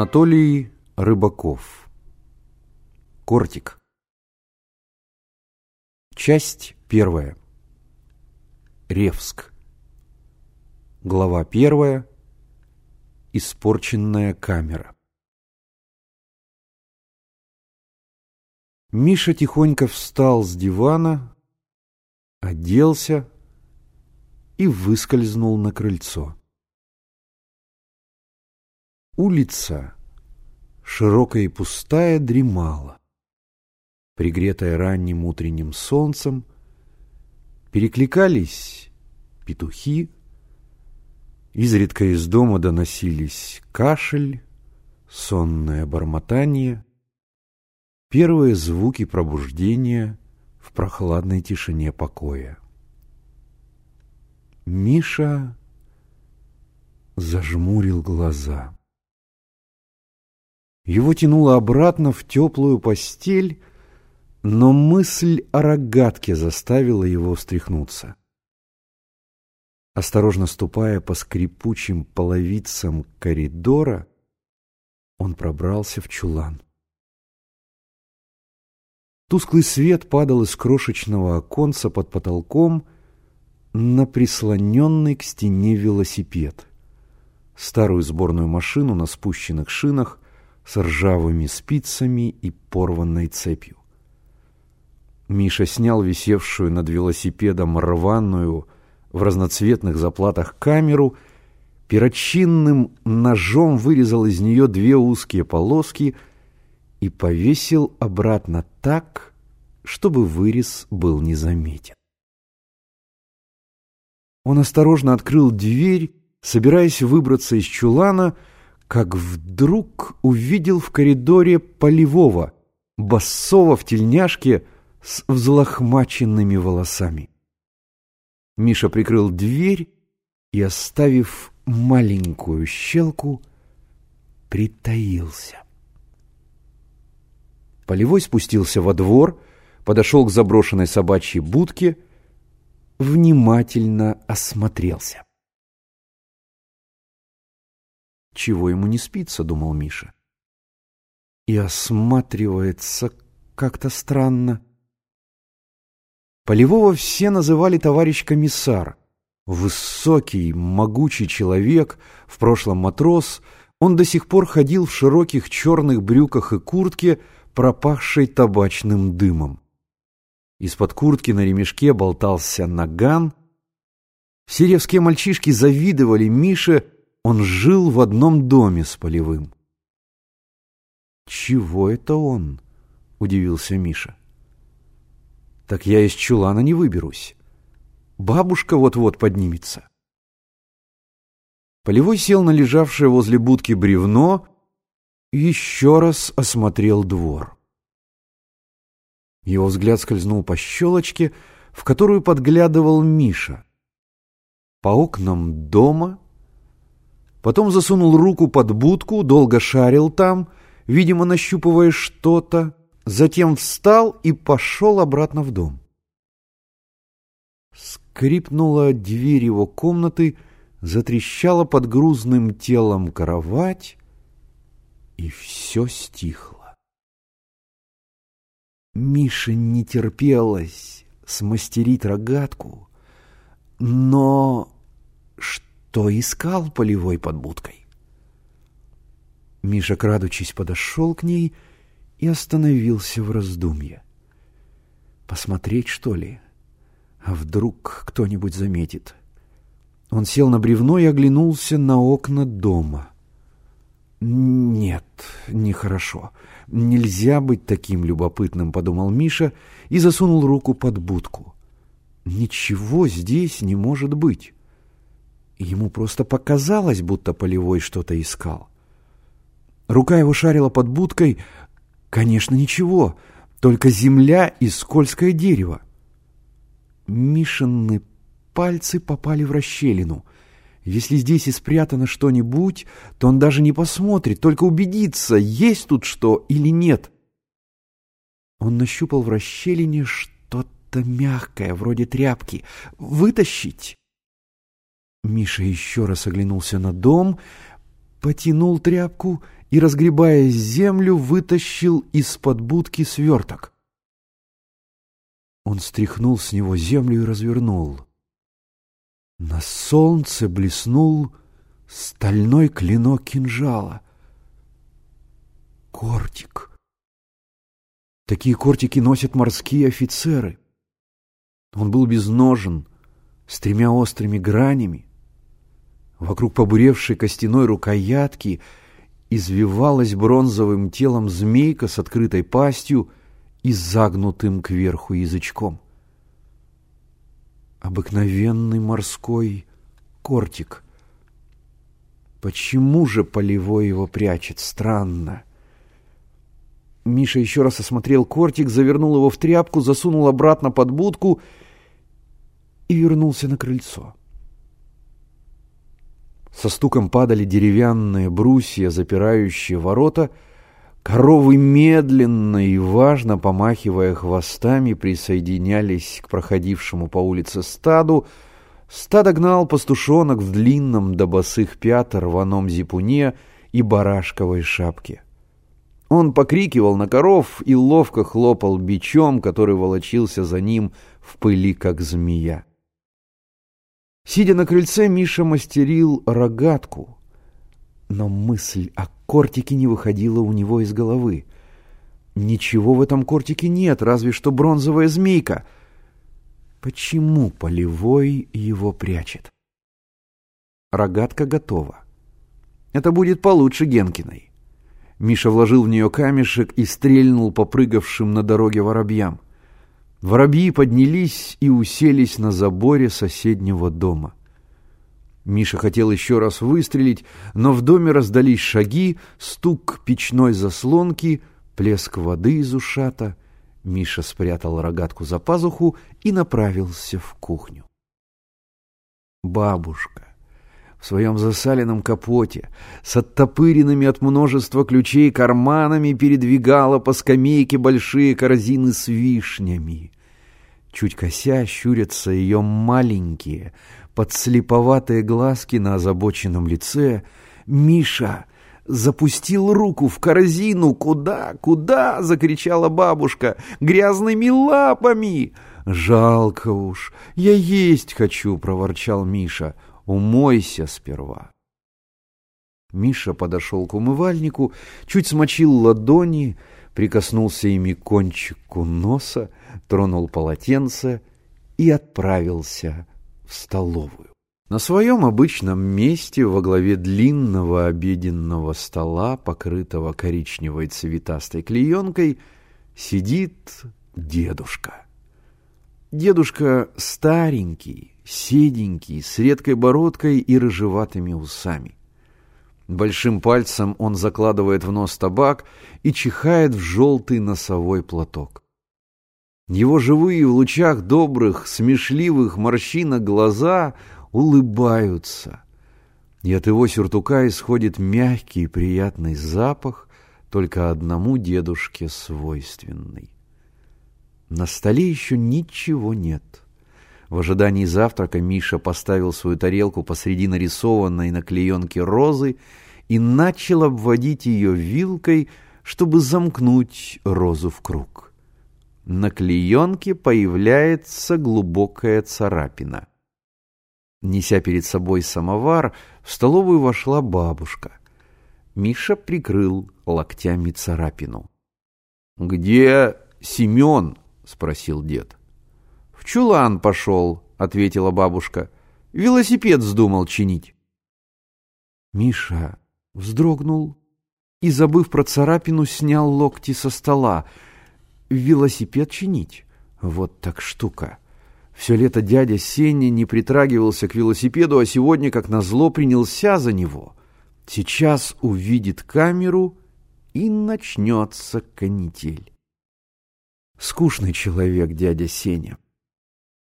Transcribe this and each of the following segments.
Анатолий Рыбаков. Кортик. Часть первая. Ревск. Глава первая. Испорченная камера. Миша тихонько встал с дивана, оделся и выскользнул на крыльцо. Улица, широкая и пустая, дремала. Пригретая ранним утренним солнцем, перекликались петухи, изредка из дома доносились кашель, сонное бормотание, первые звуки пробуждения в прохладной тишине покоя. Миша зажмурил глаза. Его тянуло обратно в теплую постель, но мысль о рогатке заставила его встряхнуться. Осторожно ступая по скрипучим половицам коридора, он пробрался в чулан. Тусклый свет падал из крошечного оконца под потолком на прислоненный к стене велосипед. Старую сборную машину на спущенных шинах с ржавыми спицами и порванной цепью. Миша снял висевшую над велосипедом рваную в разноцветных заплатах камеру, перочинным ножом вырезал из нее две узкие полоски и повесил обратно так, чтобы вырез был незаметен. Он осторожно открыл дверь, собираясь выбраться из чулана, как вдруг увидел в коридоре полевого, басова в тельняшке, с взлохмаченными волосами. Миша прикрыл дверь и, оставив маленькую щелку, притаился. Полевой спустился во двор, подошел к заброшенной собачьей будке, внимательно осмотрелся. Чего ему не спится, думал Миша. И осматривается как-то странно. Полевого все называли товарищ комиссар. Высокий, могучий человек, в прошлом матрос, он до сих пор ходил в широких черных брюках и куртке, пропахшей табачным дымом. Из-под куртки на ремешке болтался наган. Все ревские мальчишки завидовали Мише, он жил в одном доме с Полевым. «Чего это он?» — удивился Миша так я из чулана не выберусь. Бабушка вот-вот поднимется. Полевой сел на лежавшее возле будки бревно и еще раз осмотрел двор. Его взгляд скользнул по щелочке, в которую подглядывал Миша. По окнам дома, потом засунул руку под будку, долго шарил там, видимо, нащупывая что-то, затем встал и пошел обратно в дом. Скрипнула дверь его комнаты, затрещала под грузным телом кровать, и все стихло. Мише не терпелось смастерить рогатку, но что искал полевой под будкой? Миша, крадучись, подошел к ней — и остановился в раздумье. Посмотреть, что ли? А вдруг кто-нибудь заметит? Он сел на бревно и оглянулся на окна дома. «Нет, нехорошо. Нельзя быть таким любопытным», — подумал Миша и засунул руку под будку. «Ничего здесь не может быть». Ему просто показалось, будто полевой что-то искал. Рука его шарила под будкой, Конечно, ничего, только земля и скользкое дерево. Мишины пальцы попали в расщелину. Если здесь и спрятано что-нибудь, то он даже не посмотрит, только убедится, есть тут что или нет. Он нащупал в расщелине что-то мягкое, вроде тряпки. Вытащить? Миша еще раз оглянулся на дом, потянул тряпку и, разгребая землю, вытащил из-под будки сверток. Он стряхнул с него землю и развернул. На солнце блеснул стальной клинок кинжала. Кортик. Такие кортики носят морские офицеры. Он был безножен, с тремя острыми гранями. Вокруг побуревшей костяной рукоятки извивалась бронзовым телом змейка с открытой пастью и загнутым кверху язычком. Обыкновенный морской кортик. Почему же полевой его прячет? Странно. Миша еще раз осмотрел кортик, завернул его в тряпку, засунул обратно под будку и вернулся на крыльцо. Со стуком падали деревянные брусья, запирающие ворота. Коровы медленно и важно, помахивая хвостами, присоединялись к проходившему по улице стаду. Стадо гнал пастушонок в длинном до босых пят рваном зипуне и барашковой шапке. Он покрикивал на коров и ловко хлопал бичом, который волочился за ним в пыли, как змея. Сидя на крыльце, Миша мастерил рогатку, но мысль о кортике не выходила у него из головы. Ничего в этом кортике нет, разве что бронзовая змейка. Почему полевой его прячет? Рогатка готова. Это будет получше Генкиной. Миша вложил в нее камешек и стрельнул попрыгавшим на дороге воробьям. Воробьи поднялись и уселись на заборе соседнего дома. Миша хотел еще раз выстрелить, но в доме раздались шаги, стук печной заслонки, плеск воды из ушата. Миша спрятал рогатку за пазуху и направился в кухню. Бабушка в своем засаленном капоте, с оттопыренными от множества ключей карманами передвигала по скамейке большие корзины с вишнями. Чуть кося щурятся ее маленькие, подслеповатые глазки на озабоченном лице. «Миша!» запустил руку в корзину. «Куда? Куда?» — закричала бабушка. «Грязными лапами!» «Жалко уж! Я есть хочу!» — проворчал Миша. Умойся сперва. Миша подошел к умывальнику, чуть смочил ладони, прикоснулся ими к кончику носа, тронул полотенце и отправился в столовую. На своем обычном месте во главе длинного обеденного стола, покрытого коричневой цветастой клеенкой, сидит дедушка. Дедушка старенький, седенький, с редкой бородкой и рыжеватыми усами. Большим пальцем он закладывает в нос табак и чихает в желтый носовой платок. Его живые в лучах добрых, смешливых морщинок глаза улыбаются, и от его сюртука исходит мягкий и приятный запах, только одному дедушке свойственный. На столе еще ничего нет. В ожидании завтрака Миша поставил свою тарелку посреди нарисованной на клеенке розы и начал обводить ее вилкой, чтобы замкнуть розу в круг. На клеенке появляется глубокая царапина. Неся перед собой самовар, в столовую вошла бабушка. Миша прикрыл локтями царапину. «Где Семен?» — спросил дед. «В чулан пошел», — ответила бабушка. «Велосипед вздумал чинить». Миша вздрогнул и, забыв про царапину, снял локти со стола. «Велосипед чинить? Вот так штука!» Все лето дядя Сеня не притрагивался к велосипеду, а сегодня, как назло, принялся за него. Сейчас увидит камеру и начнется канитель. Скучный человек дядя Сеня.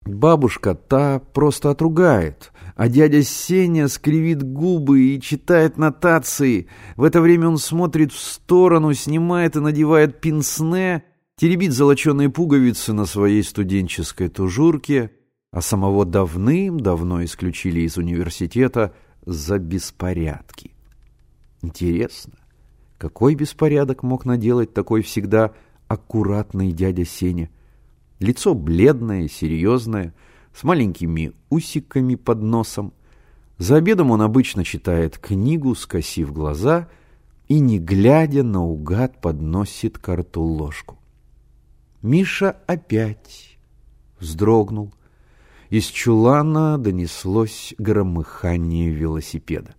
Бабушка та просто отругает, а дядя Сеня скривит губы и читает нотации. В это время он смотрит в сторону, снимает и надевает пинсне, теребит золоченые пуговицы на своей студенческой тужурке, а самого давным-давно исключили из университета за беспорядки. Интересно, Какой беспорядок мог наделать такой всегда аккуратный дядя Сеня? Лицо бледное, серьезное, с маленькими усиками под носом. За обедом он обычно читает книгу, скосив глаза, и, не глядя, наугад подносит к рту ложку. Миша опять вздрогнул. Из чулана донеслось громыхание велосипеда.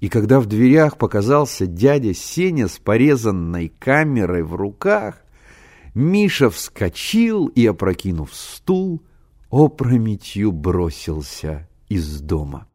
И когда в дверях показался дядя Сеня с порезанной камерой в руках, Миша вскочил и, опрокинув стул, опрометью бросился из дома.